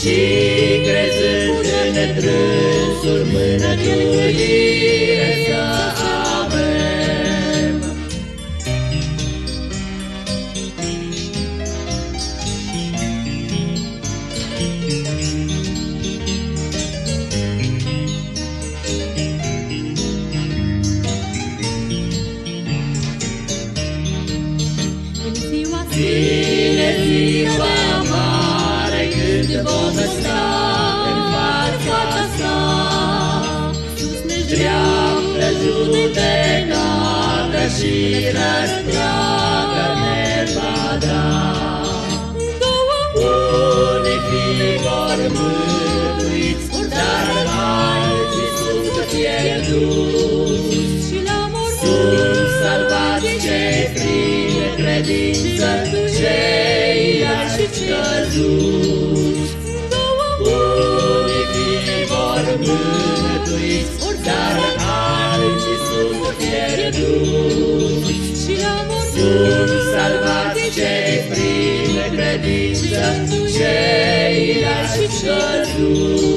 Și crezând în trânsul mânătuire să avem. În ziua Vine ziua judecată și răsplată ne va da. două Unii fi vor mântuiți, dar alții sunt pierduți. și la mormânt Sunt salvați cei prin credință, ceilalți căzuți. două Unii fi vor mântuiți, dar alții sunt pierduți. și la mormânt Sunt salvați cei prin credință, ceilalți căzuți.